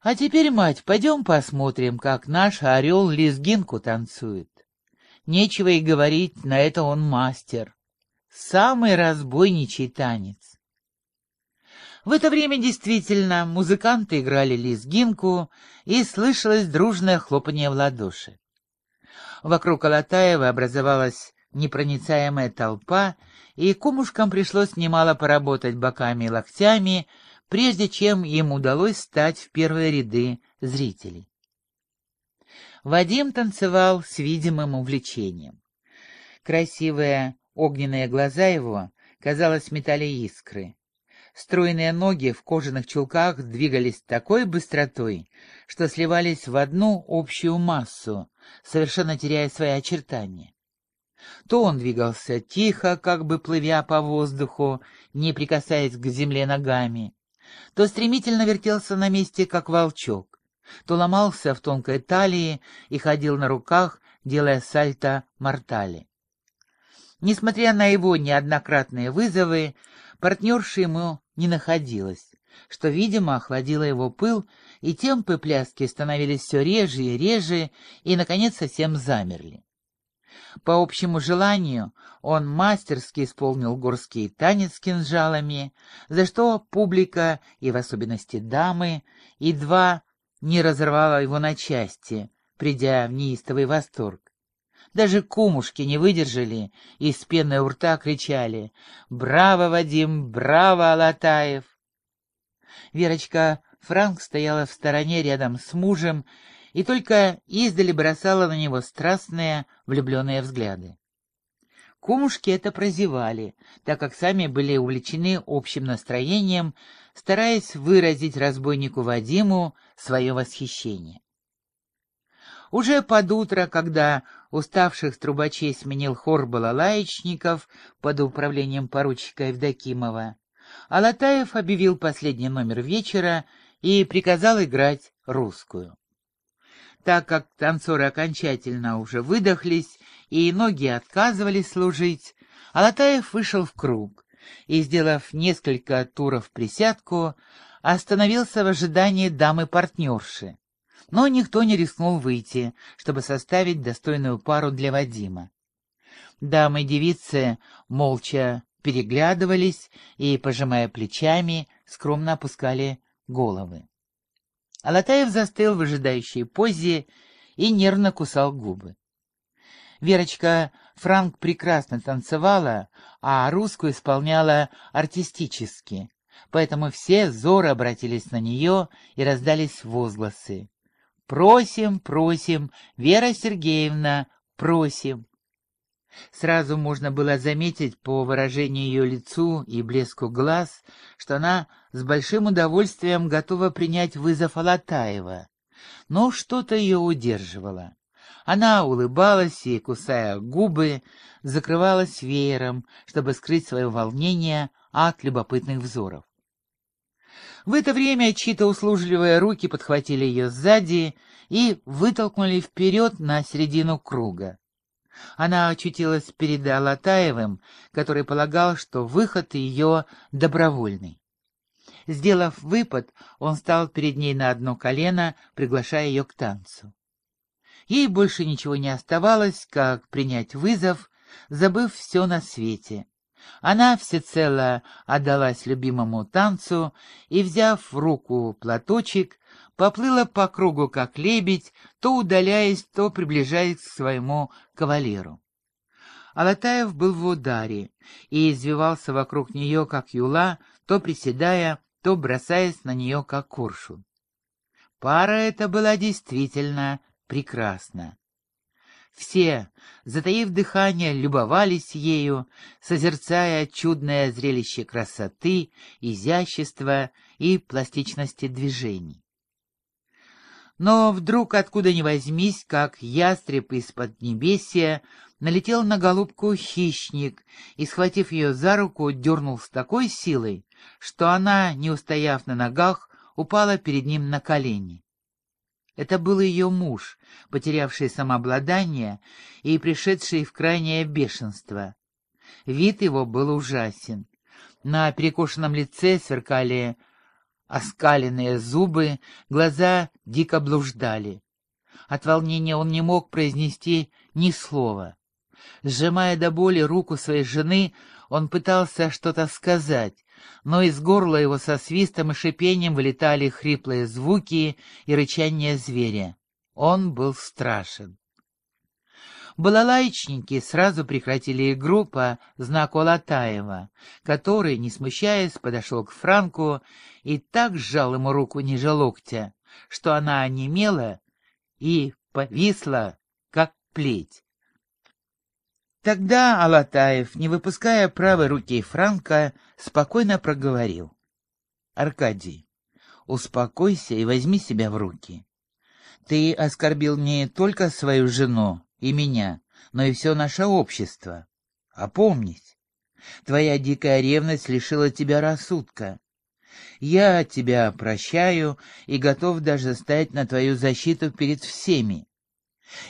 А теперь, мать, пойдем посмотрим, как наш орел лезгинку танцует. Нечего и говорить, на это он мастер. Самый разбойничий танец. В это время действительно музыканты играли лезгинку, и слышалось дружное хлопанье в ладоши. Вокруг Алатаева образовалась непроницаемая толпа, и кумушкам пришлось немало поработать боками и локтями, прежде чем им удалось стать в первые ряды зрителей. Вадим танцевал с видимым увлечением. Красивые огненные глаза его, казалось, метали искры. Стройные ноги в кожаных чулках двигались такой быстротой, что сливались в одну общую массу, совершенно теряя свои очертания. То он двигался тихо, как бы плывя по воздуху, не прикасаясь к земле ногами, то стремительно вертелся на месте, как волчок, то ломался в тонкой талии и ходил на руках, делая сальто-мортали. Несмотря на его неоднократные вызовы, партнерши ему не находилось, что, видимо, охладило его пыл, и темпы пляски становились все реже и реже, и, наконец, совсем замерли. По общему желанию он мастерски исполнил горский танец кинжалами, за что публика, и в особенности дамы, едва не разорвала его на части, придя в неистовый восторг. Даже кумушки не выдержали и с пеной у рта кричали «Браво, Вадим! Браво, Алатаев!» Верочка Франк стояла в стороне рядом с мужем и только издали бросала на него страстные, влюбленные взгляды. Кумушки это прозевали, так как сами были увлечены общим настроением, стараясь выразить разбойнику Вадиму свое восхищение. Уже под утро, когда уставших трубачей сменил хор балалаечников под управлением поручика Евдокимова, Алатаев объявил последний номер вечера и приказал играть русскую. Так как танцоры окончательно уже выдохлись и ноги отказывались служить, Алатаев вышел в круг и, сделав несколько туров присядку, остановился в ожидании дамы-партнерши. Но никто не рискнул выйти, чтобы составить достойную пару для Вадима. Дамы-девицы молча переглядывались и, пожимая плечами, скромно опускали головы. Алатаев застыл в ожидающей позе и нервно кусал губы. Верочка Франк прекрасно танцевала, а русскую исполняла артистически, поэтому все зоры обратились на нее и раздались возгласы. «Просим, просим, Вера Сергеевна, просим!» Сразу можно было заметить по выражению ее лицу и блеску глаз, что она с большим удовольствием готова принять вызов Алатаева. Но что-то ее удерживало. Она улыбалась и, кусая губы, закрывалась веером, чтобы скрыть свое волнение от любопытных взоров. В это время чьи-то услужливые руки подхватили ее сзади и вытолкнули вперед на середину круга. Она очутилась перед Алатаевым, который полагал, что выход ее добровольный. Сделав выпад, он стал перед ней на одно колено, приглашая ее к танцу. Ей больше ничего не оставалось, как принять вызов, забыв все на свете. Она всецело отдалась любимому танцу и, взяв в руку платочек, поплыла по кругу, как лебедь, то удаляясь, то приближаясь к своему кавалеру. Алатаев был в ударе и извивался вокруг нее, как юла, то приседая, то бросаясь на нее, как куршун. Пара эта была действительно прекрасна. Все, затаив дыхание, любовались ею, созерцая чудное зрелище красоты, изящества и пластичности движений. Но вдруг, откуда ни возьмись, как ястреб из-под небесия, налетел на голубку хищник и, схватив ее за руку, дернул с такой силой, что она, не устояв на ногах, упала перед ним на колени. Это был ее муж, потерявший самообладание и пришедший в крайнее бешенство. Вид его был ужасен. На перекошенном лице сверкали Оскаленные зубы, глаза дико блуждали. От волнения он не мог произнести ни слова. Сжимая до боли руку своей жены, он пытался что-то сказать, но из горла его со свистом и шипением вылетали хриплые звуки и рычание зверя. Он был страшен. Балалайчники сразу прекратили игру по знаку Латаева, который, не смущаясь, подошел к Франку и так сжал ему руку ниже локтя, что она онемела и повисла, как плеть. Тогда Алатаев, не выпуская правой руки Франка, спокойно проговорил. «Аркадий, успокойся и возьми себя в руки. Ты оскорбил не только свою жену и меня, но и все наше общество. Опомнись, твоя дикая ревность лишила тебя рассудка. Я тебя прощаю и готов даже стать на твою защиту перед всеми.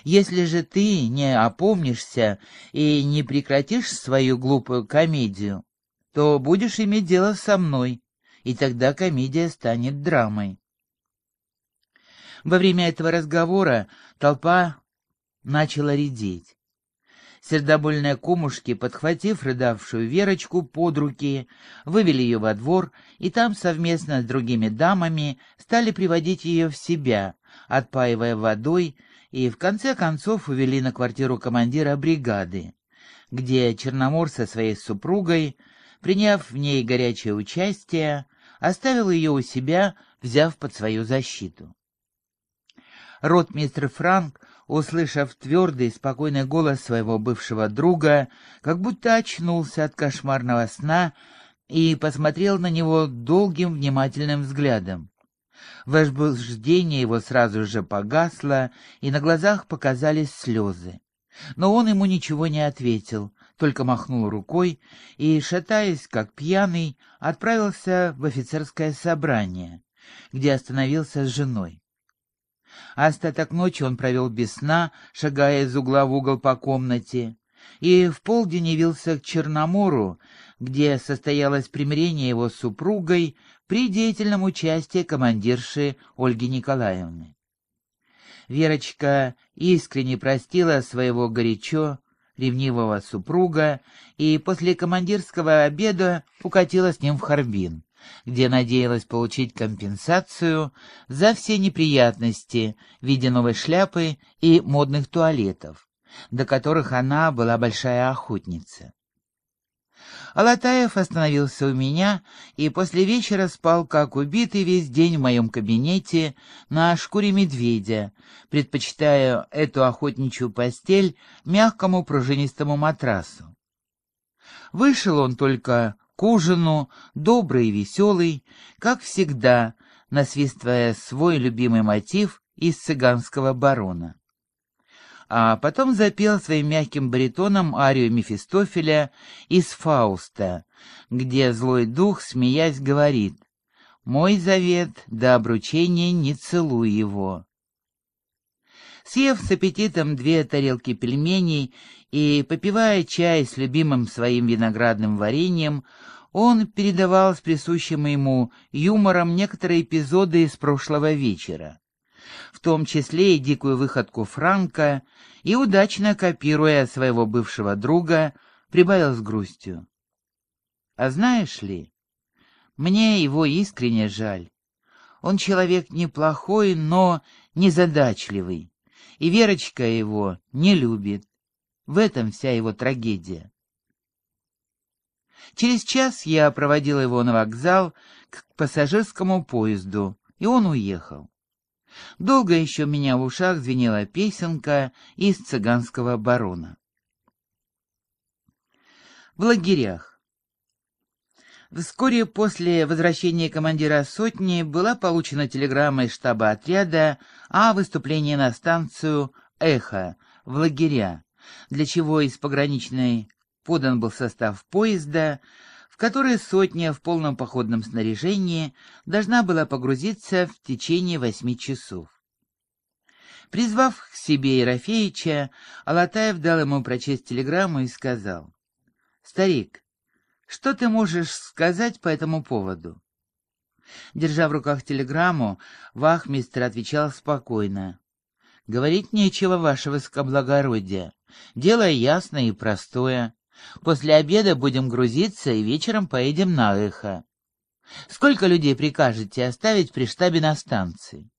Если же ты не опомнишься и не прекратишь свою глупую комедию, то будешь иметь дело со мной, и тогда комедия станет драмой. Во время этого разговора толпа начала редеть. Сердобольные кумушки, подхватив рыдавшую Верочку под руки, вывели ее во двор, и там совместно с другими дамами стали приводить ее в себя, отпаивая водой, и в конце концов увели на квартиру командира бригады, где Черномор со своей супругой, приняв в ней горячее участие, оставил ее у себя, взяв под свою защиту. Ротмистр Франк, услышав твердый и спокойный голос своего бывшего друга, как будто очнулся от кошмарного сна и посмотрел на него долгим внимательным взглядом. Возбуждение его сразу же погасло, и на глазах показались слезы. Но он ему ничего не ответил, только махнул рукой и, шатаясь как пьяный, отправился в офицерское собрание, где остановился с женой. Остаток ночи он провел без сна, шагая из угла в угол по комнате, и в полдень явился к Черномору, где состоялось примирение его с супругой при деятельном участии командирши Ольги Николаевны. Верочка искренне простила своего горячо ревнивого супруга и после командирского обеда укатила с ним в Харбин, где надеялась получить компенсацию за все неприятности в виде новой шляпы и модных туалетов, до которых она была большая охотница. Алатаев остановился у меня и после вечера спал как убитый весь день в моем кабинете на шкуре медведя, предпочитая эту охотничью постель мягкому пружинистому матрасу. Вышел он только к ужину, добрый и веселый, как всегда, насвистывая свой любимый мотив из цыганского барона а потом запел своим мягким баритоном арию Мефистофеля из «Фауста», где злой дух, смеясь, говорит «Мой завет до обручения не целуй его». Съев с аппетитом две тарелки пельменей и попивая чай с любимым своим виноградным вареньем, он передавал с присущим ему юмором некоторые эпизоды из прошлого вечера в том числе и дикую выходку Франка, и, удачно копируя своего бывшего друга, прибавил с грустью. «А знаешь ли, мне его искренне жаль. Он человек неплохой, но незадачливый, и Верочка его не любит. В этом вся его трагедия». Через час я проводил его на вокзал к пассажирскому поезду, и он уехал. Долго еще меня в ушах звенела песенка из цыганского барона. В лагерях. Вскоре после возвращения командира сотни была получена телеграмма из штаба отряда о выступлении на станцию «Эхо» в лагеря, для чего из пограничной подан был состав поезда, которой сотня в полном походном снаряжении должна была погрузиться в течение восьми часов. Призвав к себе Ерофеича, Алатаев дал ему прочесть телеграмму и сказал, «Старик, что ты можешь сказать по этому поводу?» Держа в руках телеграмму, вахмистр отвечал спокойно. «Говорить нечего, ваше высокоблагородие. Дело ясное и простое. После обеда будем грузиться и вечером поедем на эхо. Сколько людей прикажете оставить при штабе на станции?»